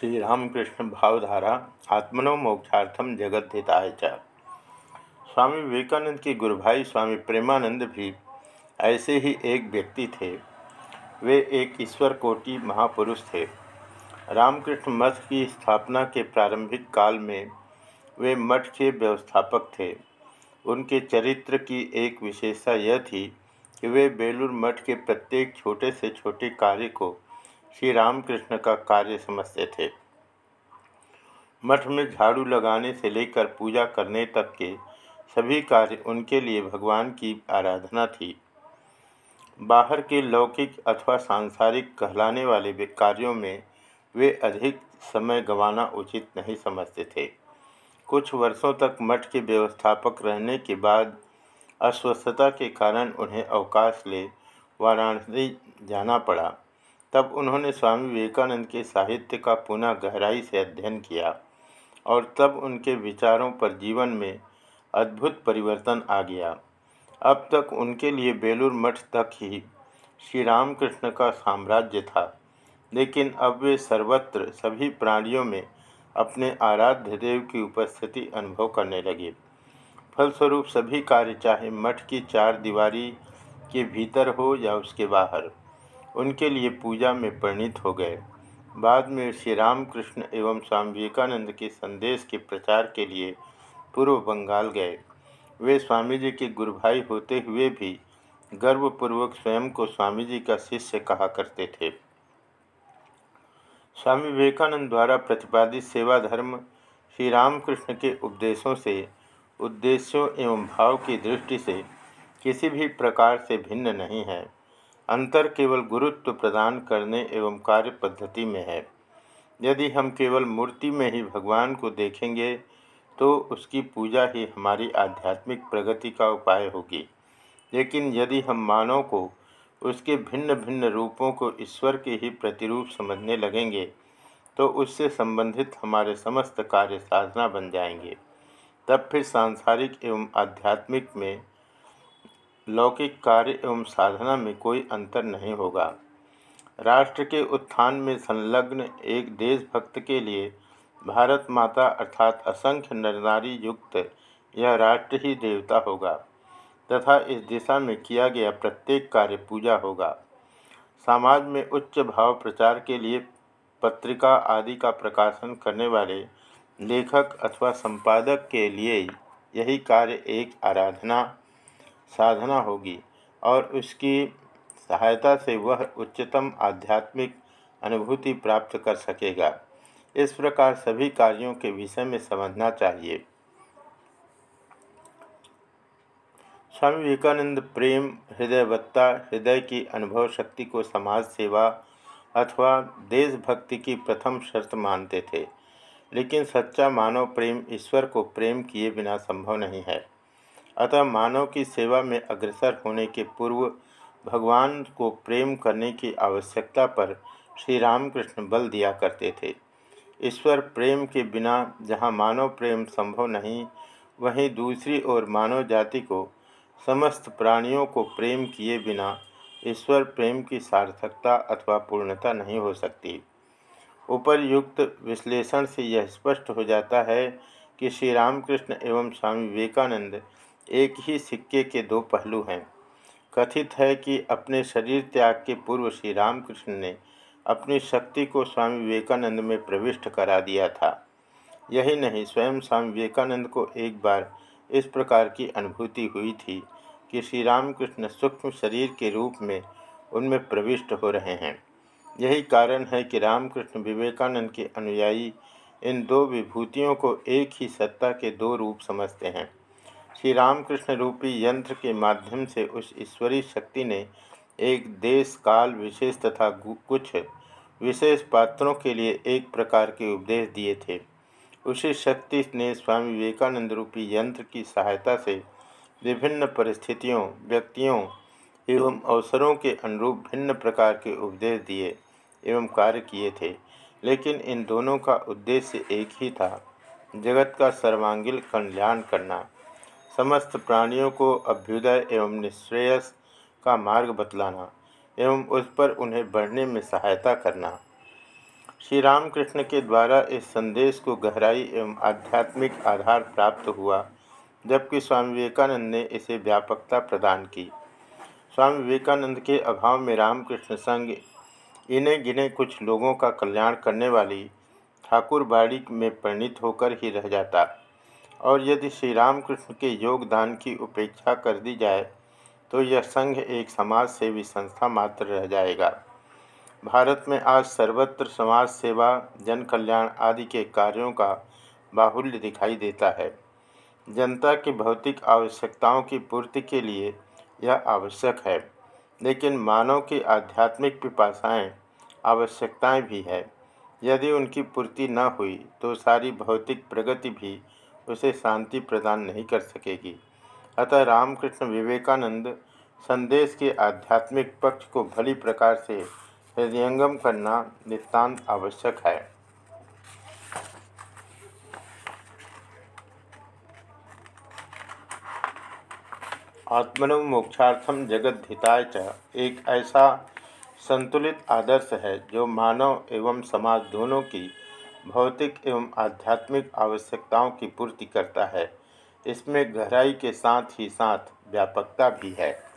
श्री रामकृष्ण भावधारा आत्मनो मोक्षार्थम जगद्धिताय च। स्वामी विवेकानंद के गुरु भाई स्वामी प्रेमानंद भी ऐसे ही एक व्यक्ति थे। वे एक ईश्वर कोटि महापुरुष थे। रामकृष्ण मठ की स्थापना के प्रारंभिक काल में वे मठ के व्यवस्थापक थे। उनके चरित्र की एक विशेषता यह थी कि वे बेलूर मठ के प्रत्येक छोटे से छोटे कार्य को श्री रामकृष्ण का कार्य समझते थे। मठ में झाड़ू लगाने से लेकर पूजा करने तक के सभी कार्य उनके लिए भगवान की आराधना थी। बाहर के लौकिक अथवा सांसारिक कहलाने वाले कार्यों में वे अधिक समय गंवाना उचित नहीं समझते थे। कुछ वर्षों तक मठ के व्यवस्थापक रहने के बाद अस्वस्थता के कारण उन्हें अवकाश ले वाराणसी जाना पड़ा। तब उन्होंने स्वामी विवेकानंद के साहित्य का पुनः गहराई से अध्ययन किया और तब उनके विचारों पर जीवन में अद्भुत परिवर्तन आ गया। अब तक उनके लिए बेलूर मठ तक ही श्री रामकृष्ण का साम्राज्य था, लेकिन अब वे सर्वत्र सभी प्राणियों में अपने आराध्य देव की उपस्थिति अनुभव करने लगे। फलस्वरूप सभी कार्य चाहे मठ की चार दीवारी के भीतर हो या उसके बाहर उनके लिए पूजा में परिणित हो गए। बाद में श्री रामकृष्ण एवं स्वामी विवेकानंद के संदेश के प्रचार के लिए पूर्व बंगाल गए। वे स्वामी जी के गुरु भाई होते हुए भी गर्वपूर्वक स्वयं को स्वामी जी का शिष्य कहा करते थे। स्वामी विवेकानंद द्वारा प्रतिपादित सेवा धर्म श्री रामकृष्ण के उपदेशों से, उद्देश्यों एवं भाव की दृष्टि से किसी भी प्रकार से भिन्न नहीं है। अंतर केवल गुरुत्व प्रदान करने एवं कार्य पद्धति में है। यदि हम केवल मूर्ति में ही भगवान को देखेंगे तो उसकी पूजा ही हमारी आध्यात्मिक प्रगति का उपाय होगी। लेकिन यदि हम मानव को उसके भिन्न भिन्न रूपों को ईश्वर के ही प्रतिरूप समझने लगेंगे तो उससे संबंधित हमारे समस्त कार्य साधना बन जाएँगे। तब फिर सांसारिक एवं आध्यात्मिक में लौकिक कार्य एवं साधना में कोई अंतर नहीं होगा। राष्ट्र के उत्थान में संलग्न एक देशभक्त के लिए भारत माता अर्थात असंख्य नरनारी युक्त यह राष्ट्र ही देवता होगा तथा इस दिशा में किया गया प्रत्येक कार्य पूजा होगा। समाज में उच्च भाव प्रचार के लिए पत्रिका आदि का प्रकाशन करने वाले लेखक अथवा संपादक के लिए यही कार्य एक आराधना साधना होगी और उसकी सहायता से वह उच्चतम आध्यात्मिक अनुभूति प्राप्त कर सकेगा। इस प्रकार सभी कार्यों के विषय में समझना चाहिए। स्वामी विवेकानंद प्रेम, हृदयवत्ता, हृदय की अनुभव शक्ति को समाज सेवा अथवा देशभक्ति की प्रथम शर्त मानते थे, लेकिन सच्चा मानव प्रेम ईश्वर को प्रेम किए बिना संभव नहीं है। अतः मानव की सेवा में अग्रसर होने के पूर्व भगवान को प्रेम करने की आवश्यकता पर श्री रामकृष्ण बल दिया करते थे। ईश्वर प्रेम के बिना जहाँ मानव प्रेम संभव नहीं, वहीं दूसरी ओर मानव जाति को, समस्त प्राणियों को प्रेम किए बिना ईश्वर प्रेम की सार्थकता अथवा पूर्णता नहीं हो सकती। उपरयुक्त विश्लेषण से यह स्पष्ट हो जाता है कि श्री रामकृष्ण एवं स्वामी विवेकानंद एक ही सिक्के के दो पहलू हैं। कथित है कि अपने शरीर त्याग के पूर्व श्री रामकृष्ण ने अपनी शक्ति को स्वामी विवेकानंद में प्रविष्ट करा दिया था। यही नहीं, स्वयं स्वामी विवेकानंद को एक बार इस प्रकार की अनुभूति हुई थी कि श्री रामकृष्ण सूक्ष्म शरीर के रूप में उनमें प्रविष्ट हो रहे हैं। यही कारण है कि रामकृष्ण विवेकानंद के अनुयायी इन दो विभूतियों को एक ही सत्ता के दो रूप समझते हैं। श्री रामकृष्ण रूपी यंत्र के माध्यम से उस ईश्वरीय शक्ति ने एक देश, काल, विशेष तथा कुछ विशेष पात्रों के लिए एक प्रकार के उपदेश दिए थे। उसी शक्ति ने स्वामी विवेकानंद रूपी यंत्र की सहायता से विभिन्न परिस्थितियों, व्यक्तियों एवं अवसरों के अनुरूप भिन्न प्रकार के उपदेश दिए एवं कार्य किए थे, लेकिन इन दोनों का उद्देश्य एक ही था, जगत का सर्वांगीण कल्याण करना। समस्त प्राणियों को अभ्युदय एवं निश्रेयस का मार्ग बतलाना एवं उस पर उन्हें बढ़ने में सहायता करना। श्री रामकृष्ण के द्वारा इस संदेश को गहराई एवं आध्यात्मिक आधार प्राप्त हुआ, जबकि स्वामी विवेकानंद ने इसे व्यापकता प्रदान की। स्वामी विवेकानंद के अभाव में रामकृष्ण संघ इन्हें गिने कुछ लोगों का कल्याण करने वाली ठाकुर बाड़ी में परिणित होकर ही रह जाता। और यदि श्री रामकृष्ण के योगदान की उपेक्षा कर दी जाए तो यह संघ एक समाज सेवी संस्था मात्र रह जाएगा। भारत में आज सर्वत्र समाज सेवा जन कल्याण आदि के कार्यों का बाहुल्य दिखाई देता है। जनता की भौतिक आवश्यकताओं की पूर्ति के लिए यह आवश्यक है, लेकिन मानव की आध्यात्मिक पिपासाएँ, आवश्यकताएँ भी है। यदि उनकी पूर्ति न हुई तो सारी भौतिक प्रगति भी उसे शांति प्रदान नहीं कर सकेगी। अतः रामकृष्ण विवेकानंद संदेश के आध्यात्मिक पक्ष को भली प्रकार से हृदयंगम करना नितान्त आवश्यक है। आत्मनो मोक्षार्थम जगद्धिताय च। एक ऐसा संतुलित आदर्श है जो मानव एवं समाज दोनों की भौतिक एवं आध्यात्मिक आवश्यकताओं की पूर्ति करता है। इसमें गहराई के साथ ही साथ व्यापकता भी है।